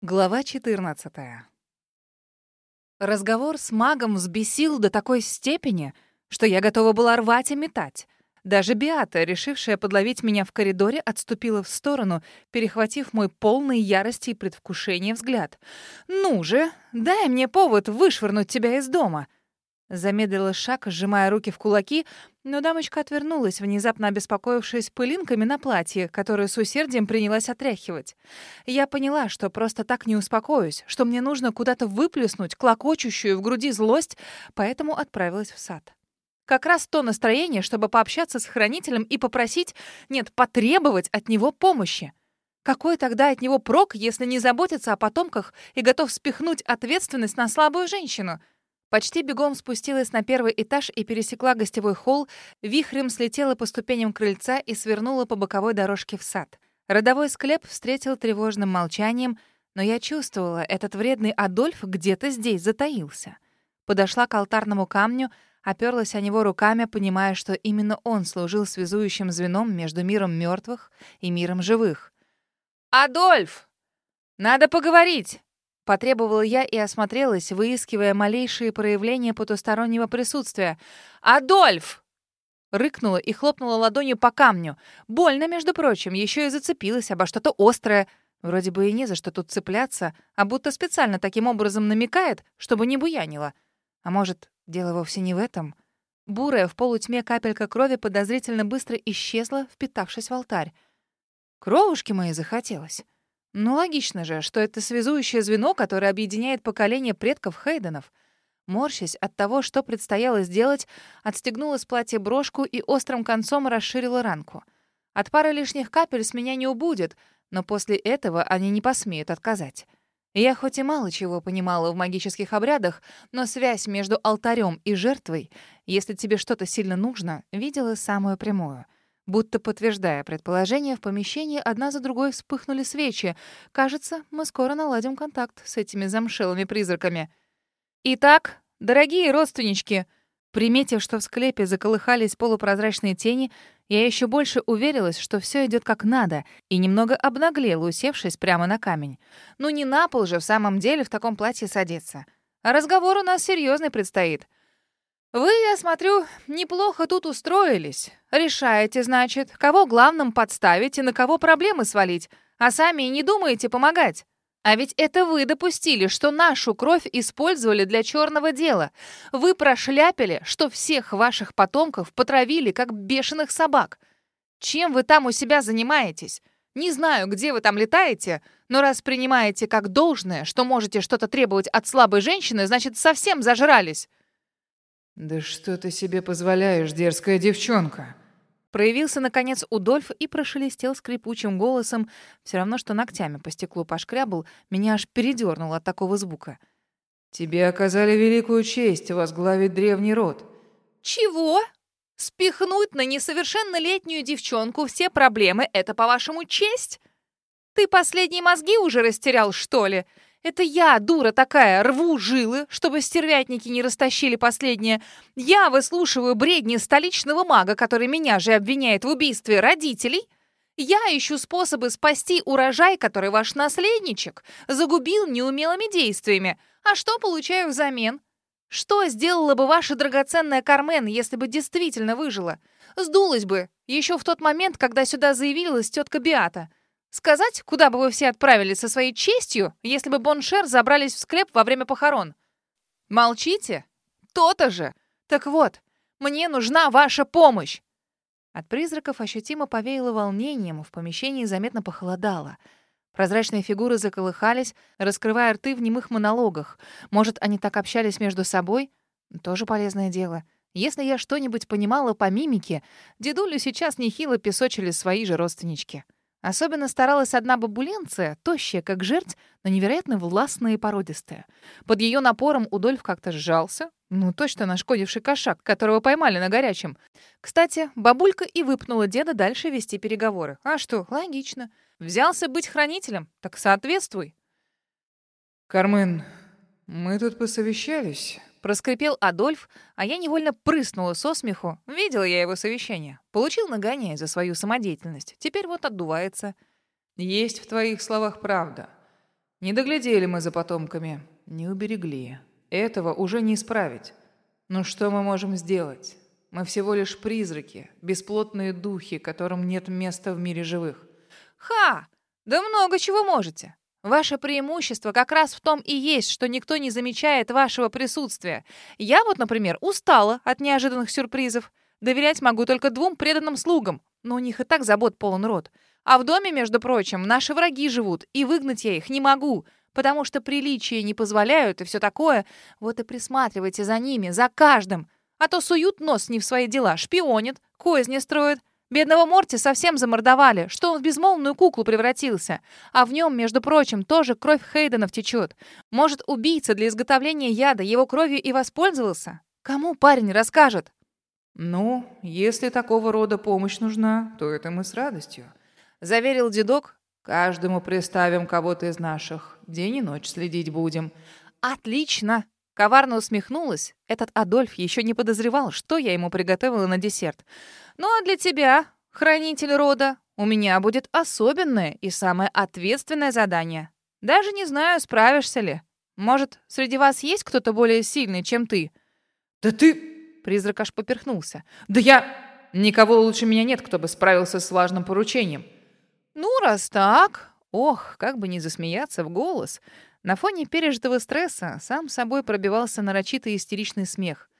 Глава 14. Разговор с магом взбесил до такой степени, что я готова была рвать и метать. Даже Биата, решившая подловить меня в коридоре, отступила в сторону, перехватив мой полный ярости и предвкушения взгляд. «Ну же, дай мне повод вышвырнуть тебя из дома!» Замедлила шаг, сжимая руки в кулаки, но дамочка отвернулась, внезапно обеспокоившись пылинками на платье, которое с усердием принялась отряхивать. Я поняла, что просто так не успокоюсь, что мне нужно куда-то выплеснуть клокочущую в груди злость, поэтому отправилась в сад. Как раз то настроение, чтобы пообщаться с хранителем и попросить, нет, потребовать от него помощи. Какой тогда от него прок, если не заботится о потомках и готов спихнуть ответственность на слабую женщину — Почти бегом спустилась на первый этаж и пересекла гостевой холл, вихрем слетела по ступеням крыльца и свернула по боковой дорожке в сад. Родовой склеп встретил тревожным молчанием, но я чувствовала, этот вредный Адольф где-то здесь затаился. Подошла к алтарному камню, оперлась о него руками, понимая, что именно он служил связующим звеном между миром мертвых и миром живых. «Адольф! Надо поговорить!» Потребовала я и осмотрелась, выискивая малейшие проявления потустороннего присутствия. «Адольф!» Рыкнула и хлопнула ладонью по камню. Больно, между прочим, еще и зацепилась обо что-то острое. Вроде бы и не за что тут цепляться, а будто специально таким образом намекает, чтобы не буянило. А может, дело вовсе не в этом? Бурая в полутьме капелька крови подозрительно быстро исчезла, впитавшись в алтарь. Кровушки моей захотелось. Ну, логично же, что это связующее звено, которое объединяет поколение предков Хейденов. Морщась от того, что предстояло сделать, отстегнула с платья брошку и острым концом расширила ранку. От пары лишних капель с меня не убудет, но после этого они не посмеют отказать. Я хоть и мало чего понимала в магических обрядах, но связь между алтарем и жертвой, если тебе что-то сильно нужно, видела самую прямую — Будто подтверждая предположение, в помещении одна за другой вспыхнули свечи. Кажется, мы скоро наладим контакт с этими замшелыми призраками. Итак, дорогие родственнички, приметив, что в склепе заколыхались полупрозрачные тени, я еще больше уверилась, что все идет как надо, и немного обнаглела, усевшись прямо на камень. Ну не на пол же в самом деле в таком платье садиться. А разговор у нас серьезный предстоит. «Вы, я смотрю, неплохо тут устроились. Решаете, значит, кого главным подставить и на кого проблемы свалить, а сами и не думаете помогать. А ведь это вы допустили, что нашу кровь использовали для черного дела. Вы прошляпили, что всех ваших потомков потравили, как бешеных собак. Чем вы там у себя занимаетесь? Не знаю, где вы там летаете, но раз принимаете как должное, что можете что-то требовать от слабой женщины, значит, совсем зажрались». «Да что ты себе позволяешь, дерзкая девчонка?» Проявился, наконец, Удольф и прошелестел скрипучим голосом. Все равно, что ногтями по стеклу пошкрябал, меня аж передернуло от такого звука. «Тебе оказали великую честь возглавить древний род». «Чего? Спихнуть на несовершеннолетнюю девчонку все проблемы — это, по-вашему, честь? Ты последние мозги уже растерял, что ли?» Это я, дура такая, рву жилы, чтобы стервятники не растащили последнее. Я выслушиваю бредни столичного мага, который меня же обвиняет в убийстве родителей. Я ищу способы спасти урожай, который ваш наследничек загубил неумелыми действиями. А что получаю взамен? Что сделала бы ваша драгоценная Кармен, если бы действительно выжила? Сдулась бы, еще в тот момент, когда сюда заявилась тетка Биата. Сказать, куда бы вы все отправились со своей честью, если бы Боншер забрались в склеп во время похорон? Молчите? То-то же! Так вот, мне нужна ваша помощь!» От призраков ощутимо повеяло волнением, в помещении заметно похолодало. Прозрачные фигуры заколыхались, раскрывая рты в немых монологах. Может, они так общались между собой? Тоже полезное дело. Если я что-нибудь понимала по мимике, дедулю сейчас нехило песочили свои же родственнички. Особенно старалась одна бабуленция, тощая, как жерть, но невероятно властная и породистая. Под ее напором Удольф как-то сжался. Ну, точно нашкодивший кошак, которого поймали на горячем. Кстати, бабулька и выпнула деда дальше вести переговоры. А что, логично. Взялся быть хранителем, так соответствуй. «Кармен, мы тут посовещались. Проскрипел Адольф, а я невольно прыснула со смеху. Видела я его совещание. Получил нагоняй за свою самодеятельность. Теперь вот отдувается. Есть в твоих словах правда. Не доглядели мы за потомками, не уберегли. Этого уже не исправить. Но что мы можем сделать? Мы всего лишь призраки, бесплотные духи, которым нет места в мире живых. Ха! Да много чего можете. Ваше преимущество как раз в том и есть, что никто не замечает вашего присутствия. Я вот, например, устала от неожиданных сюрпризов. Доверять могу только двум преданным слугам, но у них и так забот полон рот. А в доме, между прочим, наши враги живут, и выгнать я их не могу, потому что приличия не позволяют и все такое. Вот и присматривайте за ними, за каждым. А то суют нос не в свои дела, шпионят, козни строят. Бедного Морти совсем замордовали, что он в безмолвную куклу превратился. А в нем, между прочим, тоже кровь Хейденов течет. Может, убийца для изготовления яда его кровью и воспользовался? Кому парень расскажет? «Ну, если такого рода помощь нужна, то это мы с радостью», — заверил дедок. «Каждому приставим кого-то из наших. День и ночь следить будем». «Отлично!» Коварно усмехнулась. Этот Адольф еще не подозревал, что я ему приготовила на десерт. «Ну а для тебя, хранитель рода, у меня будет особенное и самое ответственное задание. Даже не знаю, справишься ли. Может, среди вас есть кто-то более сильный, чем ты?» «Да ты...» Призрак аж поперхнулся. «Да я... Никого лучше меня нет, кто бы справился с важным поручением». «Ну, раз так...» Ох, как бы не засмеяться в голос. На фоне пережитого стресса сам собой пробивался нарочитый истеричный смех.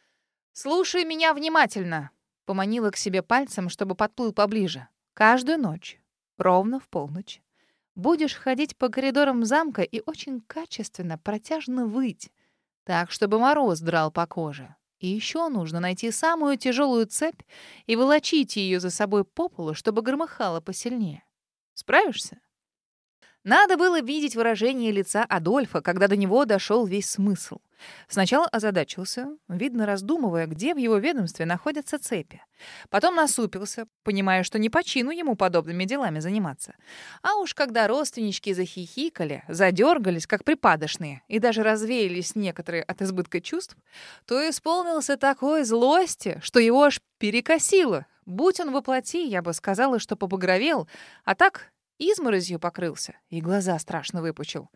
«Слушай меня внимательно!» Поманила к себе пальцем, чтобы подплыл поближе. «Каждую ночь, ровно в полночь, будешь ходить по коридорам замка и очень качественно, протяжно выть, так, чтобы мороз драл по коже. И еще нужно найти самую тяжелую цепь и волочить ее за собой по полу, чтобы громыхало посильнее. Справишься? Надо было видеть выражение лица Адольфа, когда до него дошел весь смысл. Сначала озадачился, видно раздумывая, где в его ведомстве находятся цепи. Потом насупился, понимая, что не по чину ему подобными делами заниматься. А уж когда родственнички захихикали, задергались, как припадочные, и даже развеялись некоторые от избытка чувств, то исполнился такой злости, что его аж перекосило. Будь он воплоти, я бы сказала, что побагровел, а так изморозью покрылся и глаза страшно выпучил.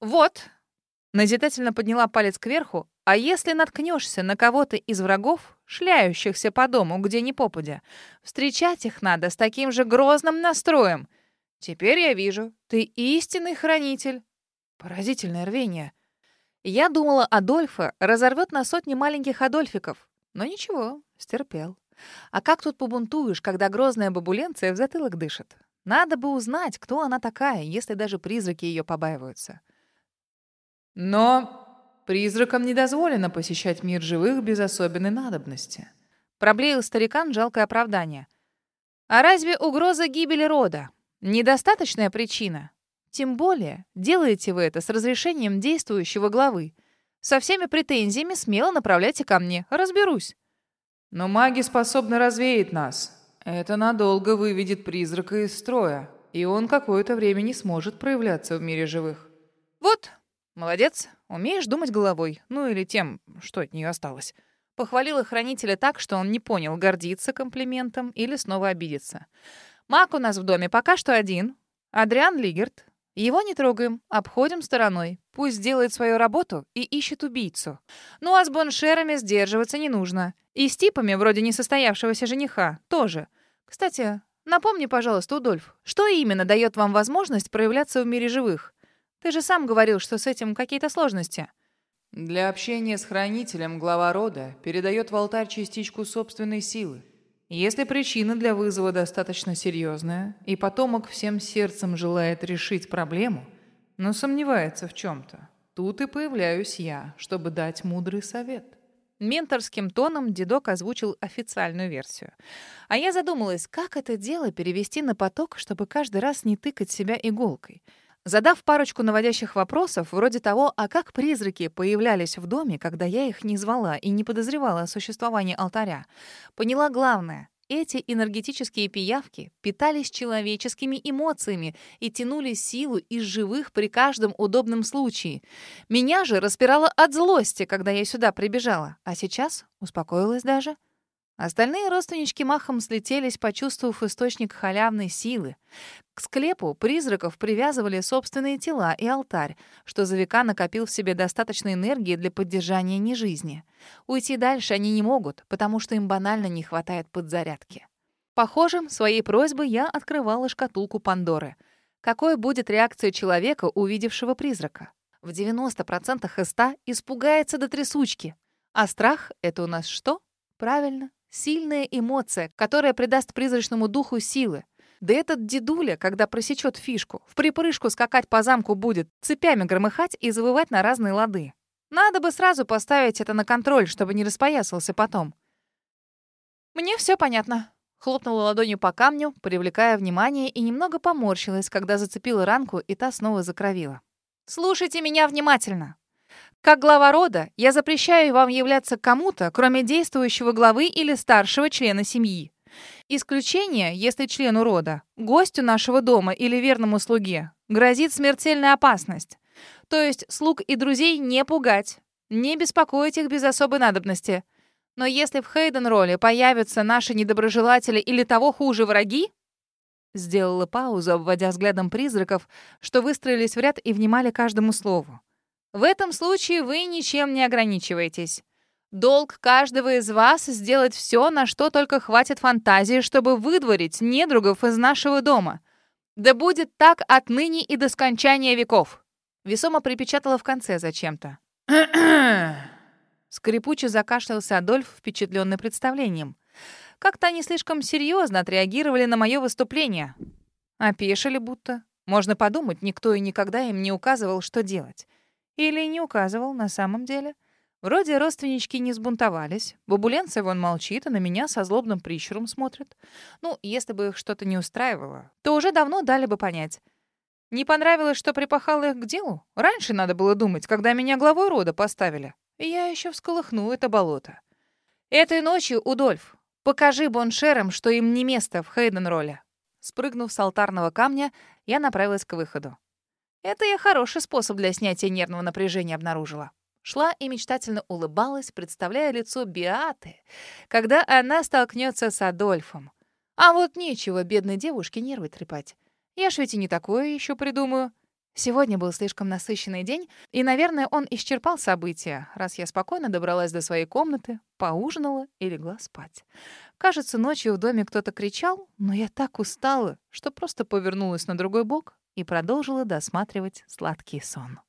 «Вот!» — назидательно подняла палец кверху. «А если наткнешься на кого-то из врагов, шляющихся по дому, где ни попадя, встречать их надо с таким же грозным настроем. Теперь я вижу, ты истинный хранитель». Поразительное рвение. Я думала, Адольфа разорвет на сотни маленьких Адольфиков. Но ничего, стерпел. А как тут побунтуешь, когда грозная бабуленция в затылок дышит? Надо бы узнать, кто она такая, если даже призраки ее побаиваются. Но призракам не дозволено посещать мир живых без особенной надобности. Проблеял старикан жалкое оправдание. А разве угроза гибели рода недостаточная причина? Тем более, делаете вы это с разрешением действующего главы. Со всеми претензиями смело направляйте ко мне, разберусь. Но маги способны развеять нас, это надолго выведет призрака из строя, и он какое-то время не сможет проявляться в мире живых. Вот, молодец, умеешь думать головой, ну или тем, что от нее осталось. Похвалила хранителя так, что он не понял, гордиться комплиментом или снова обидеться. Маг у нас в доме пока что один. Адриан Лигерт. Его не трогаем, обходим стороной. Пусть делает свою работу и ищет убийцу. Ну а с боншерами сдерживаться не нужно. И с типами, вроде несостоявшегося жениха, тоже. Кстати, напомни, пожалуйста, Удольф, что именно дает вам возможность проявляться в мире живых? Ты же сам говорил, что с этим какие-то сложности. Для общения с хранителем глава рода передает в алтарь частичку собственной силы. Если причина для вызова достаточно серьезная, и потомок всем сердцем желает решить проблему, но сомневается в чем-то, тут и появляюсь я, чтобы дать мудрый совет. Менторским тоном дедок озвучил официальную версию. А я задумалась, как это дело перевести на поток, чтобы каждый раз не тыкать себя иголкой. Задав парочку наводящих вопросов, вроде того, а как призраки появлялись в доме, когда я их не звала и не подозревала о существовании алтаря, поняла главное. Эти энергетические пиявки питались человеческими эмоциями и тянули силу из живых при каждом удобном случае. Меня же распирало от злости, когда я сюда прибежала, а сейчас успокоилась даже. Остальные родственнички махом слетелись, почувствовав источник халявной силы. К склепу призраков привязывали собственные тела и алтарь, что за века накопил в себе достаточно энергии для поддержания нежизни. Уйти дальше они не могут, потому что им банально не хватает подзарядки. Похоже, своей просьбой я открывала шкатулку Пандоры. Какой будет реакция человека, увидевшего призрака? В 90% из 100 испугается до трясучки. А страх — это у нас что? Правильно, Сильная эмоция, которая придаст призрачному духу силы. Да этот дедуля, когда просечет фишку, в припрыжку скакать по замку будет, цепями громыхать и завывать на разные лады. Надо бы сразу поставить это на контроль, чтобы не распоясался потом. «Мне все понятно», — хлопнула ладонью по камню, привлекая внимание, и немного поморщилась, когда зацепила ранку, и та снова закровила. «Слушайте меня внимательно. Как глава рода, я запрещаю вам являться кому-то, кроме действующего главы или старшего члена семьи. Исключение, если члену рода, гостю нашего дома или верному слуге, грозит смертельная опасность. То есть слуг и друзей не пугать, не беспокоить их без особой надобности. Но если в Хейден-роле появятся наши недоброжелатели или того хуже враги, Сделала паузу, обводя взглядом призраков, что выстроились в ряд и внимали каждому слову. В этом случае вы ничем не ограничиваетесь. Долг каждого из вас сделать все, на что только хватит фантазии, чтобы выдворить недругов из нашего дома. Да будет так отныне и до скончания веков. Весомо припечатала в конце зачем-то. Скрипуче закашлялся Адольф, впечатленный представлением. Как-то они слишком серьезно отреагировали на мое выступление. Опешили будто. Можно подумать, никто и никогда им не указывал, что делать. Или не указывал на самом деле. Вроде родственнички не сбунтовались. Бабуленция вон молчит, а на меня со злобным прищуром смотрит. Ну, если бы их что-то не устраивало, то уже давно дали бы понять. Не понравилось, что припахал их к делу? Раньше надо было думать, когда меня главой рода поставили. Я еще всколыхну это болото. Этой ночью, Удольф, покажи боншерам, что им не место в Хейден-роле. Спрыгнув с алтарного камня, я направилась к выходу. Это я хороший способ для снятия нервного напряжения обнаружила. Шла и мечтательно улыбалась, представляя лицо Биаты, когда она столкнется с Адольфом. А вот нечего бедной девушке нервы трепать. Я ж ведь и не такое еще придумаю. Сегодня был слишком насыщенный день, и, наверное, он исчерпал события, раз я спокойно добралась до своей комнаты, поужинала и легла спать. Кажется, ночью в доме кто-то кричал, но я так устала, что просто повернулась на другой бок и продолжила досматривать сладкий сон.